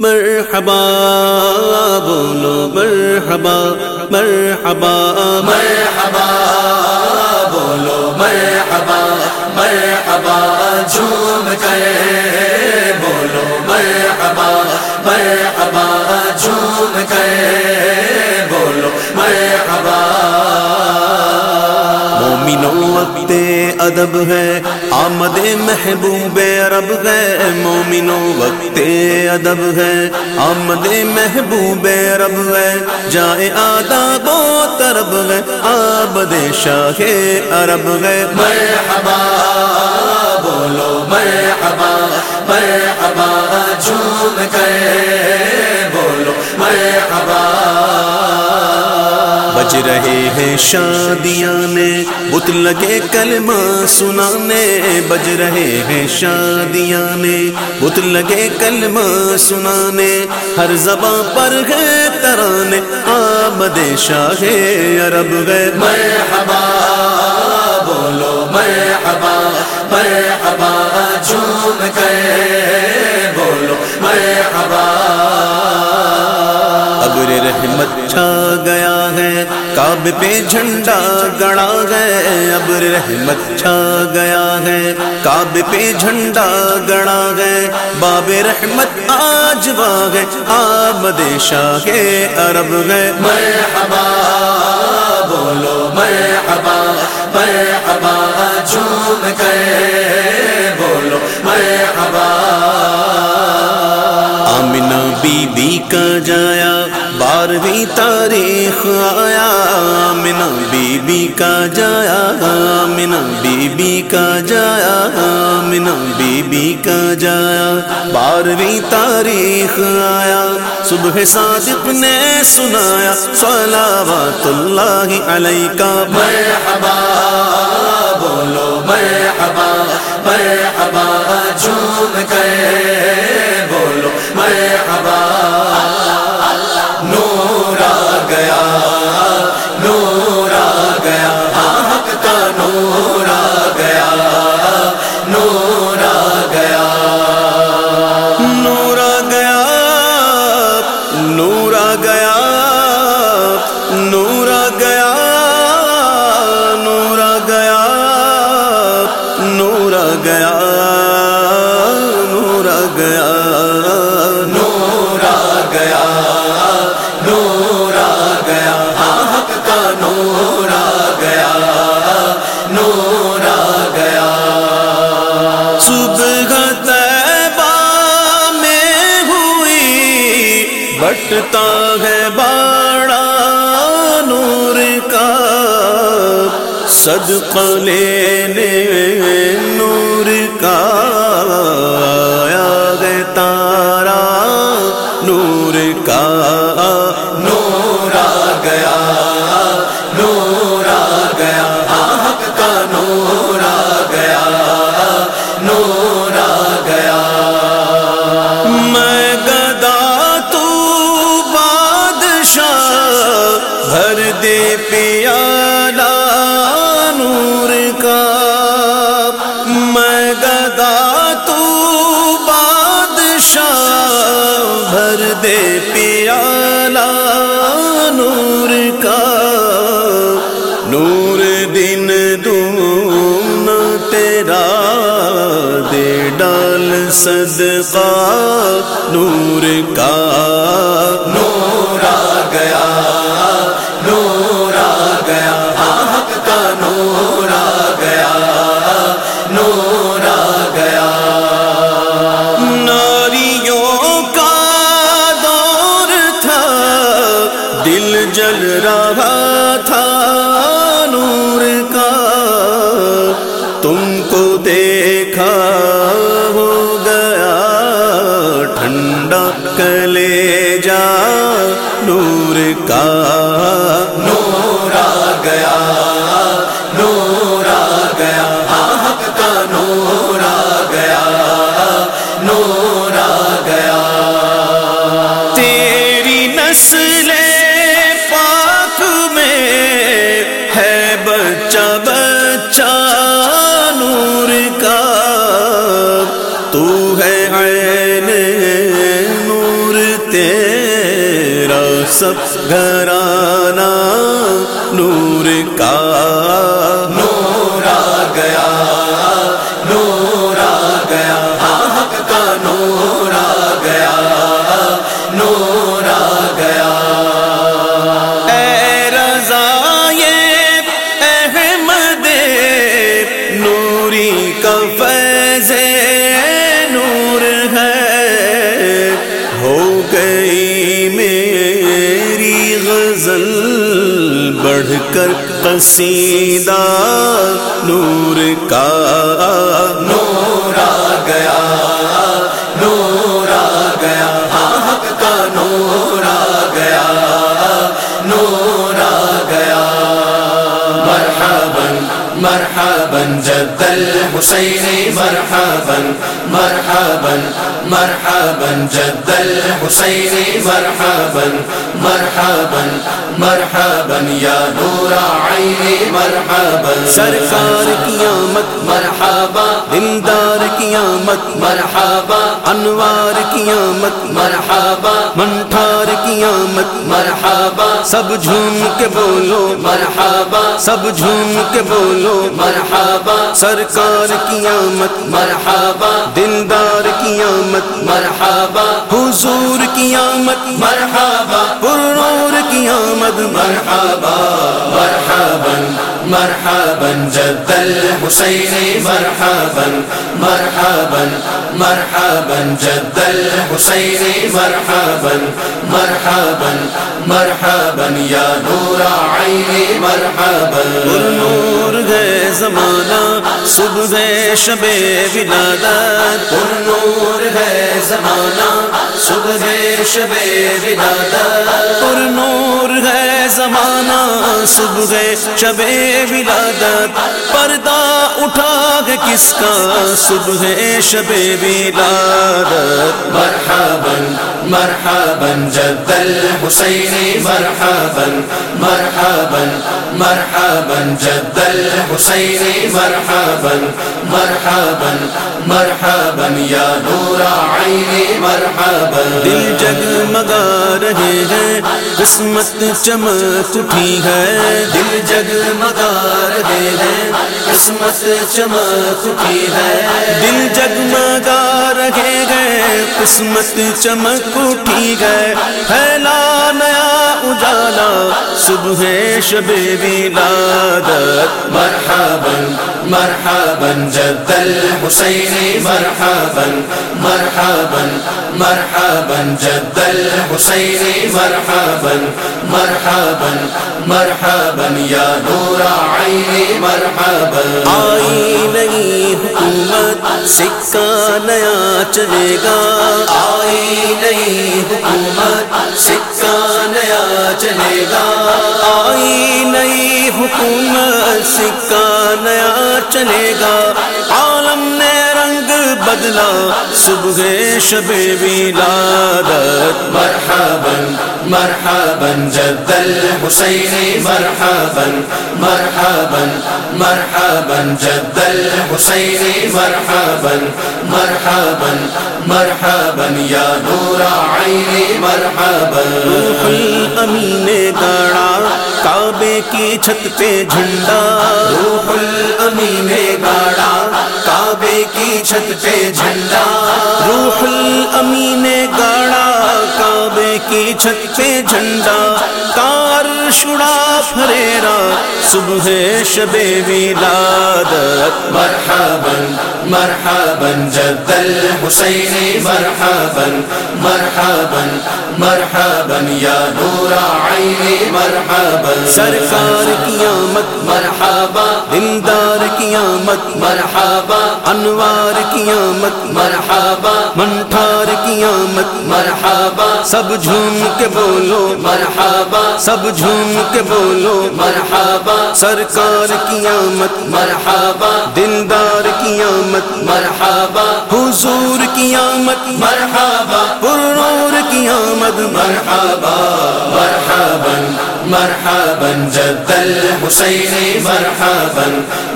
مرحبا بولو مرحبا مرحبا مرحبا بولو مرحبا مرحبا جھوم کر بولو مرحبا مرحبا جھوم کر بولو مرحبا مومنوں وقت ادب ہے۔ آمد محبوب رب ہے۔ مومنوں وقت ادب ہے۔ آمد محبوب رب ہے۔ جائے آداب و ترب ہے۔ آبد شاہ عرب ہے۔ مرحبا، بولو مرحبا مرحبا، جھوم کر بولو مرحبا۔ بج رہے ہیں شادیاں نے بت لگے کلمہ سنانے، بج رہے ہیں شادیاں نے بت لگے کلمہ سنانے۔ ہر زباں پر ہے ترانے، آمد شاہ عرب ہے مرحبا، بولو مرحبا مرحبا، جھوم کر بولو مرحبا۔ ابر رحمت چھا گیا ہے۔ کعب پہ جھنڈا گڑا ہے۔ ابر رحمت چھا گیا ہے۔ کعب پہ جھنڈا گڑا ہے۔ باب رحمت آج واہ ہے۔ آمد شاہ عرب ہے۔ مرحبا، بولو مرحبا مرحبا، جھوم کر بولو مرحبا۔ آمنہ بی بی کا جایا۔ بارہویں تاریخ آیا آمنہ بی بی کا جایا آمنہ بی بی کا جایا آمنہ بی بی کا جایا۔ بارہویں تاریخ آیا، صبح صادق نے سنایا، صلوات اللہ علیہ کا مرحبا، بولو مرحبا مرحبا، جھوم کر۔ بٹتا ہے باڑا نور کا۔ صدقہ لینے نور کا۔ آیا ہے تارا نور کا۔ پیالہ نور کا میں گدا تو بادشاہ بھر دے پیالہ نور کا نور دن دون تیرا دے ڈال صدقہ نور کا نور آ گیا سب گھر کر قصیدہ نور کا نور آ گیا، نور آ گیا ہاں، حق کا نور آ گیا، نور آ گیا۔ مرحبا مرحبا، جد الحسین، مرحبا مرحبا مرحبا، جد الحسین، مرحبا مرحبا مرحبا یا نور عینی مرحبا. سرکار کی آمد مرحبا. دلدار کی آمد مرحبا. انوار کی آمد مرحبا. منٹھار کی آمد مرحبا. سب جھوم کے بولو، مرحبا. سب جھوم کے بولو، مرحبا. سرکار کی آمد مرحبا. دلدار کی آمد مرحبا. حضور کی آمد مرحبا. پرنور کی آمد مرحبا مرحبا مرحبا جد الحسین مرحبا مرحبا مرحبا جد الحسین مرحبا مرحبا مرحبا یا نور عینی مرحبا. نور ہے زمانہ صبح شب ولادت نور ہے زمانہ صبح شب ولادت پر نور ہے زمانہ، صبح شب ولادت پردہ اٹھا کے کس کا؟ صبح شب ولادت مرحبا مرحبا، جد الحسین، مرحبا مرحبا مرحبا، جد الحسین، مرحبا مرحبا مرحبا، یا نور عینی مرحبا۔ دل جگمگا رہے ہیں، قسمت چمک اٹھی ہے۔ دل جگمگا رہے ہیں، قسمت چمک اٹھی ہے۔ دل جگمگا رہے ہیں، قسمت چمک اٹھی ہے۔ پھیلا نیا اجالا، صبح شب ولادت مرحبا مرحبا، جد الحسین، مرحبا مرحبا مرحبا، جد الحسین، مرحبا مرحبا مرحبا، یا نور عینی مرحبا. آئی نئی حکومت، سکہ نیا چلے گا۔ آئی نئی حکومت، سکہ نیا چلے گا۔ آئی نئی حکومت سکہ نیا چلے گا۔ عالم نے بدلا صبح شب ولادت مرحبا مرحبا جد الحسین مرحبا مرحبا مرحبا جد الحسین مرحبا مرحبا مرحبا یا نور عینی مرحبا. روح الامین گاڑا کعبے کی چھت پہ جھنڈا. روح الامین گاڑا کعبے کی چھت پہ جھنڈا روح الامین گاڑا کی چھت پہ جھنڈا کار شڑا پھریرا صبح شب ولادت مرحبا مرحبا جد الحسین مرحبا مرحبا مرحبا یا نور عینی مرحبا سرکار آمد مرحبا دلدار کی آمد مرحبا انوار آمد مرحبا منٹھار آمد مرحبا. سب جھوم کے بولو مرحبا. سب جھوم کے بولو مرحبا. سرکار کی آمد مرحبا. دلدار کی آمد مرحبا. حضور کی آمد مرحبا. پرنور کی آمد مرحبا مرحبا مرحبا، جد الحسین، مرحبا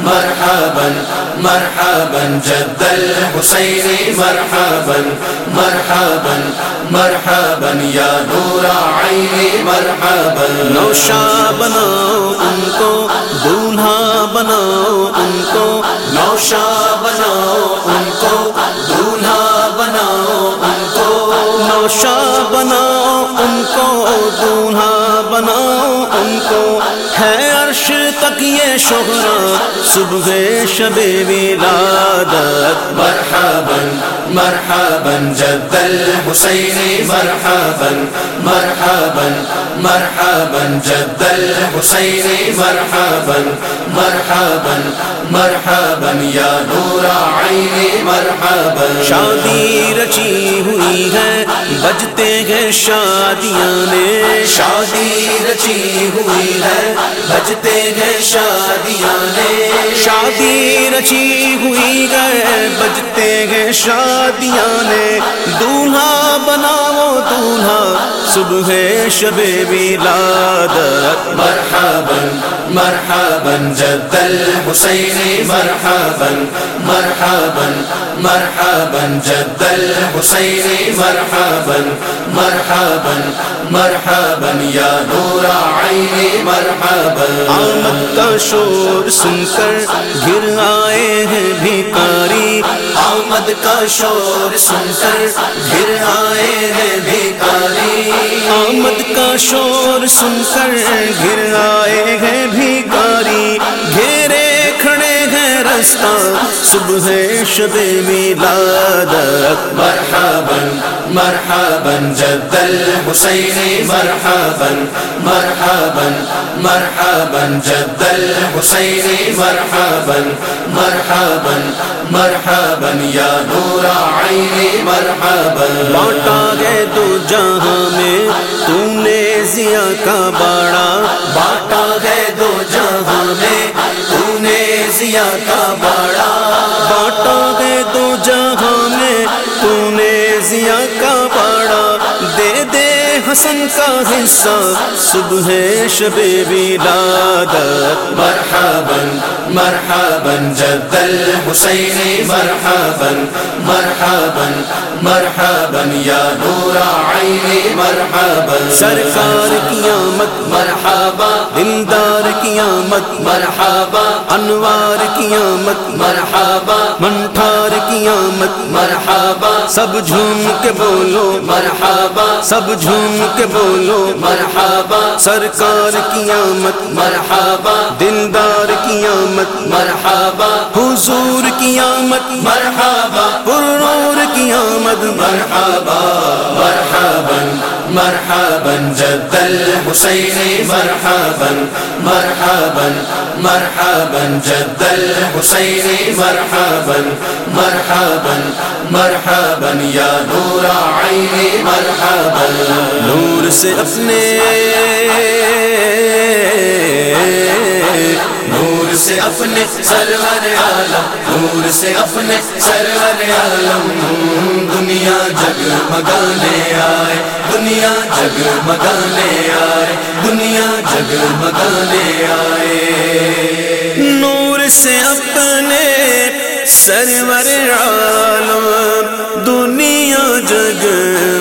مرحبا مرحبا، جد الحسین، مرحبا مرحبا مرحبا، یا نور عینی مرحبا۔ نوشا بناؤ ان کو دولہا بناؤ ان کو نوشا بناؤ ان کو دولہا شہرا، صبح شب ولادت مرحبا مرحبا، جد الحسین۔ مرحبا مرحبا مرحبا، جد الحسین۔ مرحبا مرحبا مرحبا، یا نور عینی مرحبا۔ شادی رچی ہوئی ہے بجتے ہیں شادیاں نے۔ شادی رچی ہوئی ہے بجتے ہیں شادیاں نے۔ شادی رچی ہوئی ہے بجتے ہیں شادیاں نے۔ دولہا بناؤ دولہا صبح شب ولادت مرحبا مرحبا جد الحسین مرحبا مرحبا۔ مرحبا جد الحسین، مرحبا مرحبا مرحبا، یا نور عینی مرحبا۔ آمد کا شور سن کر گر آئے ہیں بھیکاری۔ آمد کا شور سن کر پھر آئے ہیں بھیکاری۔ آمد کا شور سن کر گر آئے ہیں بھیکاری۔ گھیرے رستہ صبح شب ولادت مرحبا مرحبا جد الحسین مرحبا مرحبا مرحبا جد الحسین مرحبا مرحبا مرحبا یا نور عینی مرحبا۔ بانٹا گئے تو جہاں میں تو نے ضیا کا باڑا۔ باٹا گئے دو جہاں میں نے کا باڑا بانٹا گئے دو جہاں میں تو نے ضیا کا حسن کا حصہ، صبح شب ولادت مرحبا مرحبا، جد الحسین، مرحبا مرحبا مرحبا، یا نور عینی مرحبا. سرکار کی آمد مرحبا دلدار کی آمد مرحبا، انوار کی آمد مرحبا منٹھار قیامت مرحبا، سب جھوم کے بولو مرحبا، سب جھوم کے بولو مرحبا، سرکار کی آمد مرحبا، دلدار کی آمد مرحبا، حضور کی آمد مرحبا پرنور کی آمد مرحبا مرحبا مرحبا، جد الحسین، مرحبا مرحبا مرحبا، جد الحسین، مرحبا مرحبا مرحبا، یا نور عینی مرحبا۔ نور سے اپنے، نور سے اپنے سرور عالم، نور سے اپنے سرور عالم، دنیا جگ مگانے آئے، دنیا جگ مگانے آئے، دنیا جگ مگانے آئے۔ نور سے اپنے سرور عالم، دنیا جگ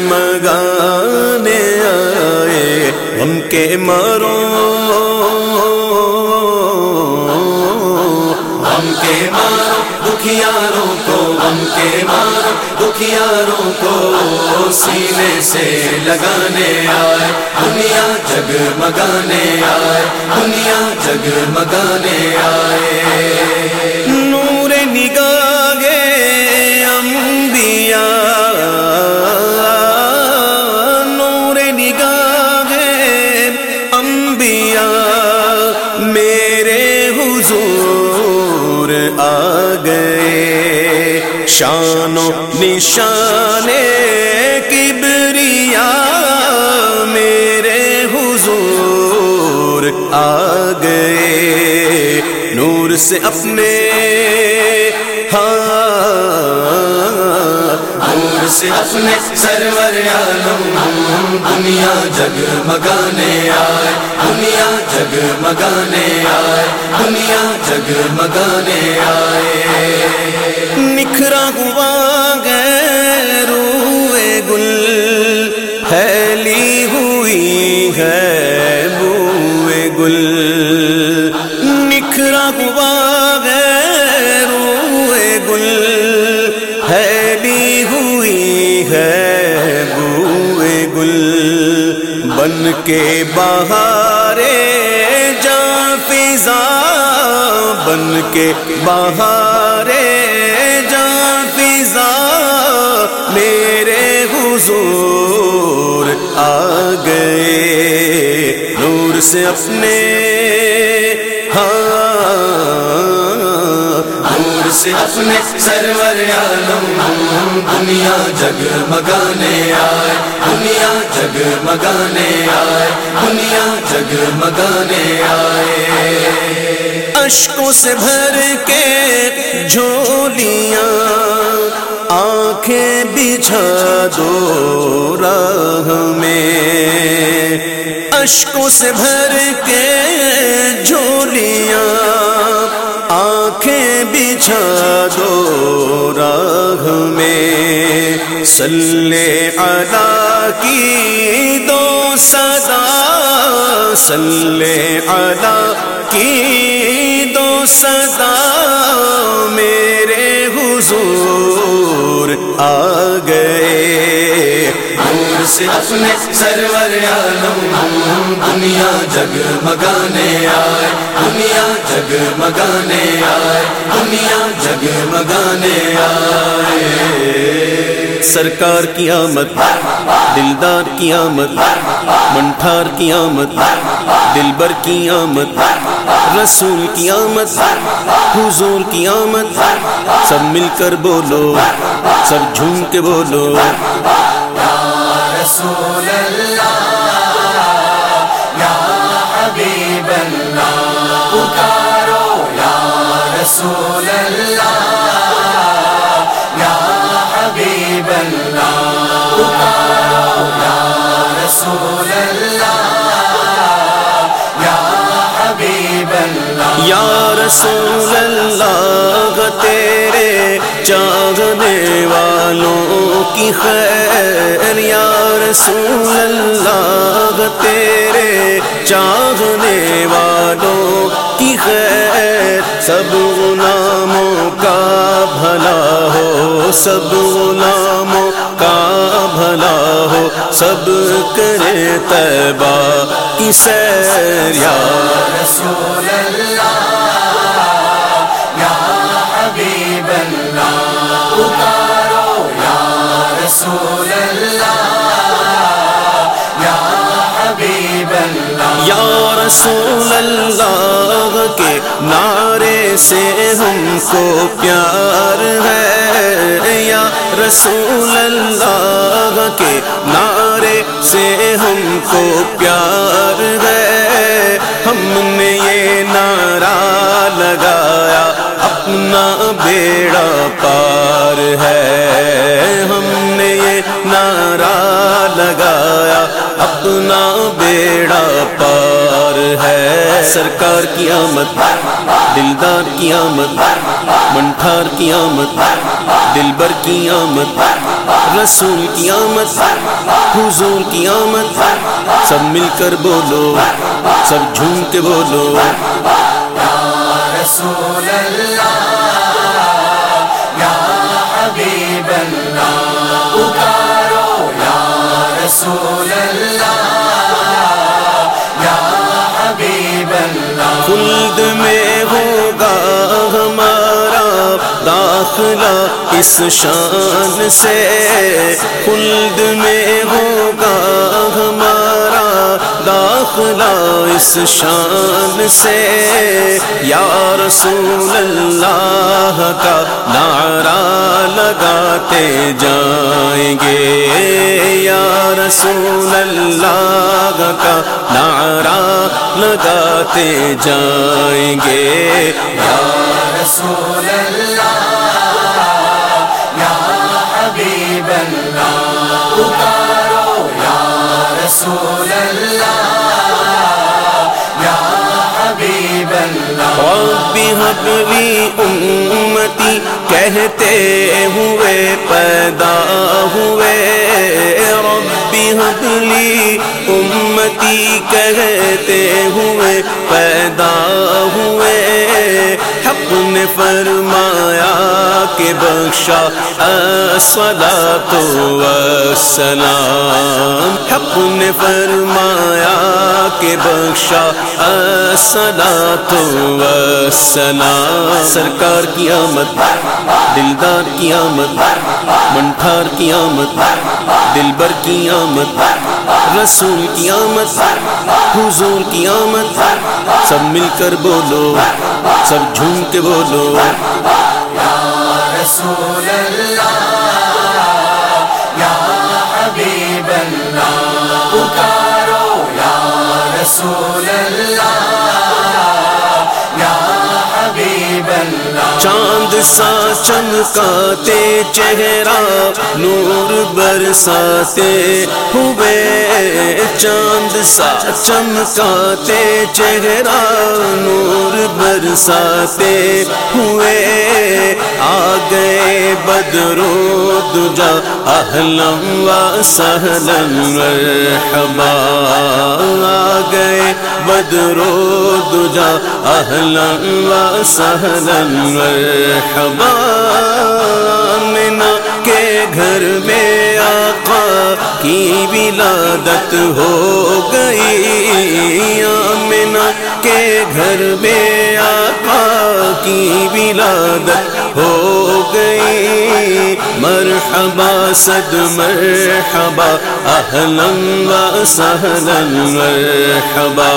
مگانے آئے۔ ہم کے مارو کے دکھیاروں کو ہم کے ماں دکھیاروں کو سینے سے لگانے آئے دنیا جگ مگانے آئے دنیا جگ مگانے آئے۔ شان نشان کبریا میرے حضور آ گئے نور سے اپنے ہاں سے اپنے سرور عالم ہم دنیا جگ مگانے آئے، دنیا جگ مگانے آئے، دنیا جگ مگانے آئے۔ نکھرا ہوا گئے گل، پھیلی ہوئی ہے بوئے گل۔ نکھرا ہوا کے بہارے جا فضا بن کے بہارے جا فضا میرے حضور آ گئے نور سے اپنے ہاں سے اپنے سرور عالم، دنیا جگ مگانے آئے، دنیا جگ مگانے آئے، دنیا جگ مگانے آئے۔ اشکوں سے بھر کے جھولیاں، آنکھیں بچھا دو راہ میں۔ اشکوں سے بھر کے جھولیاں آنکھیں بچھا دو راہ میں۔ سلے ادا کی دو سدا سلے ادا کی دو سدا میرے حضور آ گئے۔ سے اپنے سرور عالم دنیا جگ مگانے آئے، دنیا جگ مگانے آئے، دنیا جگ مگانے آئے۔ سرکار کی آمد، دلدار کی آمد، منٹھار کی آمد، دلبر کی آمد، رسول کی آمد، حضور کی آمد، سب مل کر بولو، سب جھوم کے بولو۔ رسول اللہ، یا حبیب اللہ، پکارو یا رسول اللہ، یا حبیب اللہ، پکارو یا رسول اللہ، یا حبیب اللہ۔ یا رسول اللہ، تیرے چاہنے والوں کی خیر رسول اللہ، تیرے چاہنے والوں کی خیر۔ سب غلاموں کا بھلا ہو، سب غلاموں کا بھلا ہو۔ سب کرے تیبہ کی سیر۔ یا رسول اللہ، یا حبیب اللہ، پکارو۔ یا رسول اللہ رسول اللہ کے نعرے سے ہم کو پیار ہے۔ یا رسول اللہ کے نعرے سے ہم کو پیار ہے۔ ہم نے یہ نعرہ لگایا، اپنا بیڑا پار ہے۔ ہم نے یہ نعرہ لگایا، اپنا بیڑا سرکار کی آمد دلدار کی آمد منٹھار کی آمد دلبر کی آمد رسول کی آمد حضور کی آمد سب مل کر بولو، سب جھوم کے بولو۔ رسول اللہ، یا حبیب اللہ، پکارو۔ یا رسول اللہ خلد میں ہوگا ہمارا داخلہ اس شان سے۔ خلد میں ہوگا ہمارا داخلہ اس شان سے۔ یا رسول اللہ کا نعرہ لگاتے جائیں گے۔ یا رسول اللہ کا نعرہ لگاتے جائیں گے۔ یا رسول اللہ، یا حبیب اللہ، پکارو۔ یا رسول اللہ کہتے ہوئے پیدا ہوئے۔ ربی حبلی امتی کہتے ہوئے پیدا ہوئے۔ حق نے فرمایا کہ بخشا الصلاة والسلام۔ حق نے فرمایا کہ بخشا اصلا تو سرکار کی آمد، دلدار کی آمد منٹھار کی آمد، دلبر کی آمد۔ رسول کی آمد حضور کی آمد سب مل کر بولو، سب جھوم کے بولو۔ یا رسول اللہ، یا حبیب اللہ، پکارو۔ یا رسول اللہ چاند سا چمکاتے چہرہ، نور برساتے ہوئے۔ چاند سا چمکاتے چہرہ، نور برساتے ہوئے۔ آ گئے بدرو دجا، اہلم و سہلم مرحبا۔ آ گئے بدرو دجا، اہلم و سہلم مرحبا منا کے گھر میں آقا کی ولادت ہو گئی۔ آمنا کے گھر میں آقا کی ولادت ہو گئی۔ مرحبا، صد مرحبا اہلم و سہلن مرحبا۔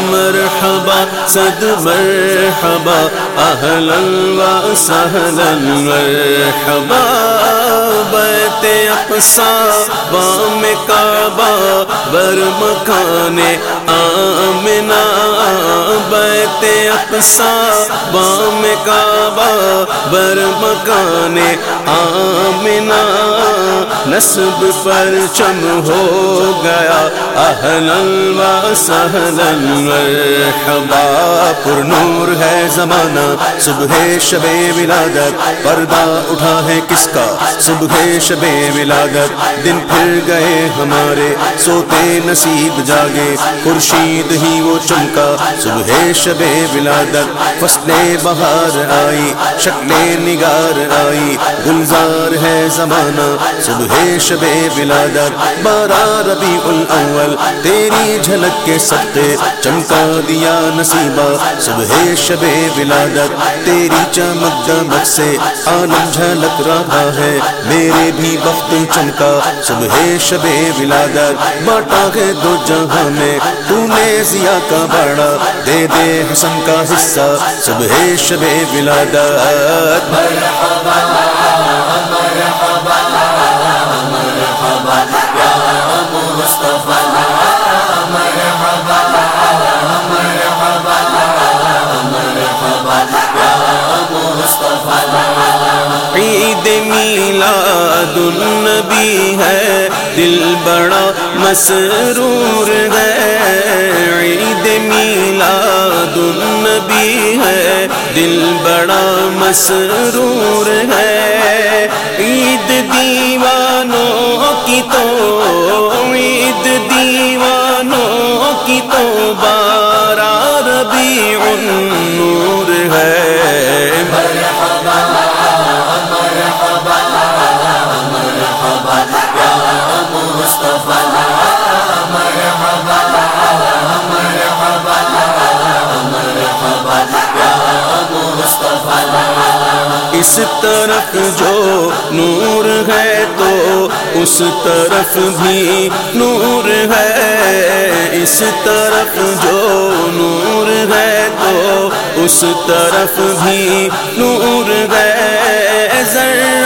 مرحبا، صد مرحبا اہلم و سہلن مرحبا۔ بیت اقصا بام کعبہ بر مکان آمنا بیت اقصا بام کعبہ بر مکان آمنا نصب پر چم ہو گیا اہلن و سہلن مرحبا پر نور ہے زمانہ، صبح شب ولادت، پردہ اٹھا ہے کس کا؟ صبح گئے شب ولادت۔ دن پھر گئے ہمارے، سوتے نصیب جاگے۔ خورشید ہی وہ چمکا، صبح شب ولادت۔ فصلیں بہار آئی شکلیں نگار آئی۔ گلزار ہے زمانہ، صبح شب ولادت۔ بارہ ربیع الاول، تیری جھلک کے سکتے چمکا دیا نصیبہ، صبح شب ولادت۔ تیری چمک دمک سے عالم جھلک رہا ہے۔ میرے بھی وقت چمکا صبح شب ولادت باٹا ہے دو جہاں میں تو نے ضیا کا باڑا دے دے حسن کا حصہ صبح شب ولادت۔ مرحبا مرحبا مرحبا، یا مصطفیٰ۔ عید میلاد النبی ہے۔ دل بڑا مسرور ہے۔ عید میلاد النبی ہے۔ دل بڑا مسرور ہے۔ عید دیوانوں کی تو عید دیوانوں کی تو بارہ ربیع اس طرف جو نور ہے تو اس طرف بھی نور ہے۔ اس طرف جو نور ہے تو اس طرف بھی نور ہے۔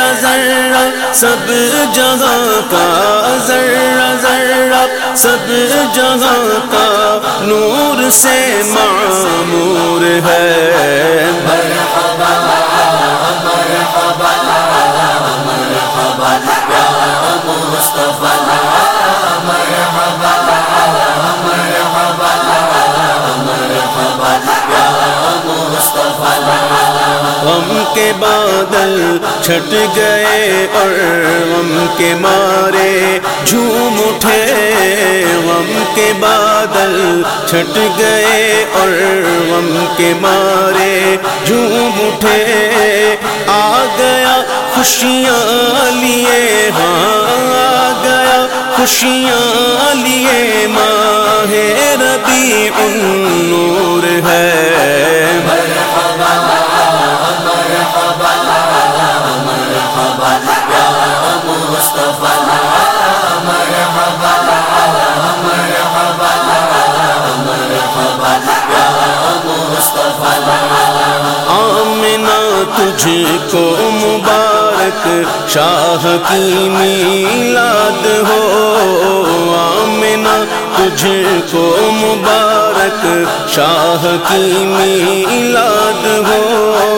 سب جگہ کا ذرہ ذرہ سب جگہ کا نور سے معمور ہے مرحبا مرحبا مرحبا یا مصطفیٰ مرحبا مرحبا مرحبا یا مصطفیٰ غم کے بادل چھٹ گئے اور غم کے مارے جھوم اٹھے۔ غم کے بادل چھٹ گئے اور غم کے مارے جھوم اٹھے۔ آ گیا خوشیاں لیے ہاں آ گیا خوشیاں لیے۔ ماہ ربی نور ہے۔ تجھ کو مبارک، شاہ کی میلاد ہو۔ آمنا تجھ کو مبارک، شاہ کی میلاد ہو۔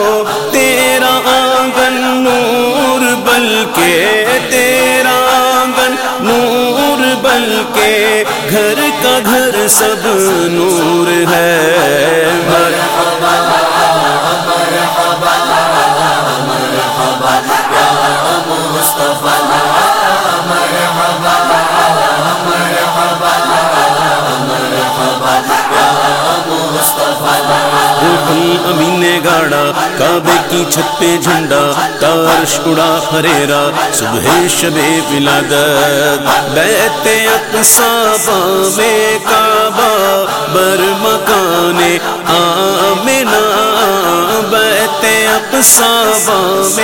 کے گھر کا گھر سب نور ہے۔ امین نے گاڑا، کعبے کی چھت پہ جھنڈا، تارش اڑا ہریرا، صبح شب ولادت۔ بیت اقصا باب کعبہ، بر مکان آمنا بیت اقصا باب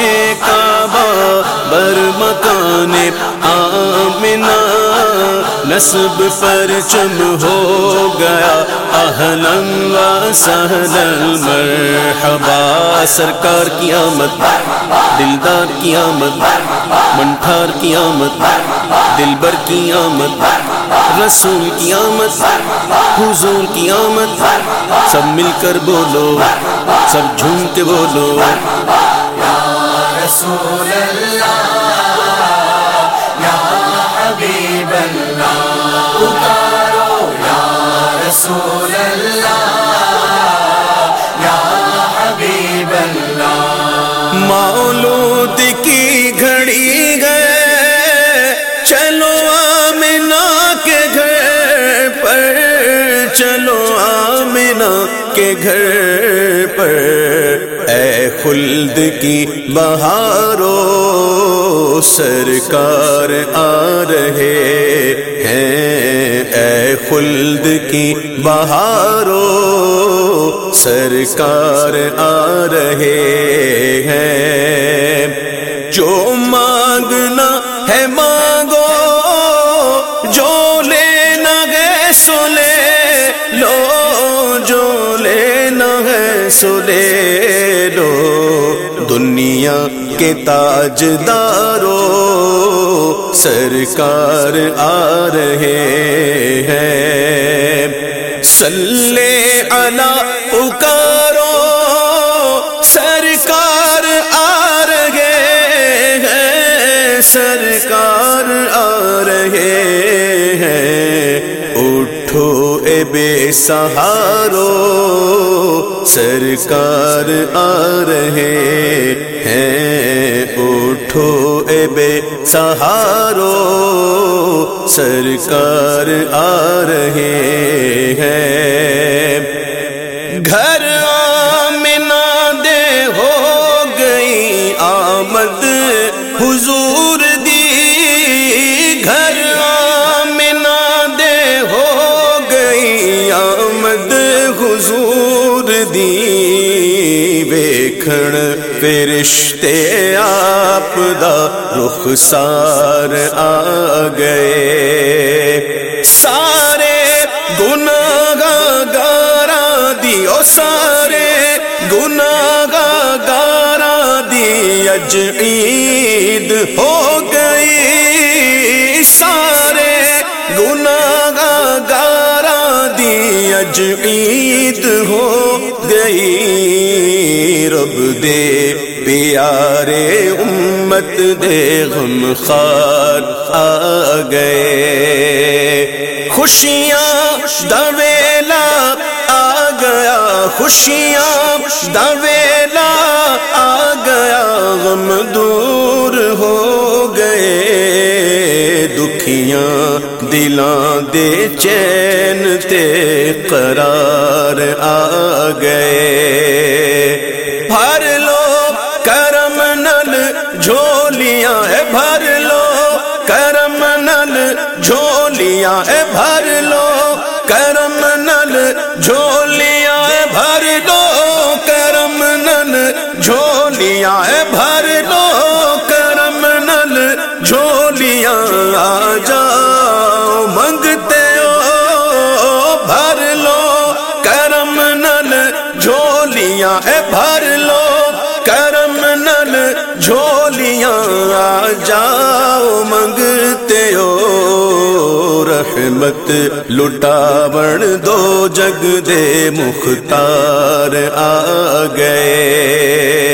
کعبہ، بر مکان آمنا نصب پر چم ہو گیا۔ اہلم و سہلن مرحبا۔ سرکار کی آمد، دلدار کی آمد، منٹھار کی آمد، دلبر کی آمد، رسول کی آمد، حضور کی آمد۔ سب مل کر بولو، سب جھوم کے بولو۔ رسول اللہ حبیب اللہ پکارو یا رسول اللہ یا حبیب اللہ مولود کی گھڑی گئے چلو آمنا کے گھر پر، چلو آمنا کے گھر پر۔ خلد کی بہارو سرکار آ رہے ہیں۔ اے خلد کی بہارو سرکار آ رہے ہیں۔ جو مانگنا ہے مانگو، جو لینا ہے سو لے لو، جو لینا ہے سو لے۔ دنیا کے تاج دارو سرکار آ رہے ہیں۔ سلے علا پکارو، سرکار آ رہے ہیں۔ سرکار آ رہے ہیں بے سہارو سرکار آ رہے ہیں، اٹھو اے بے سہارو سرکار آ رہے ہیں۔ گھر دی ویکھن فرشتے آپ دا رخسار آ گئے۔ سارے گناہ گارا دیو، سارے گناہ گارا دی اج عید ہو گئی۔ سارے گناہ عید ہو گئی۔ رب دے پیارے امت دے غم خار آ گئے۔ خوشیاں دویلا آ گیا۔ خوشیاں دویلا آ گیا۔ غم دور ہو گئے۔ دکھیاں دلاں دے چین تے قرار آ گئے۔ بھر لو کرم نل جھولیاں ہے بھر لو کرم نل جھولیاں رحمت لٹا بڑ دو جگ دے مختار آ گئے۔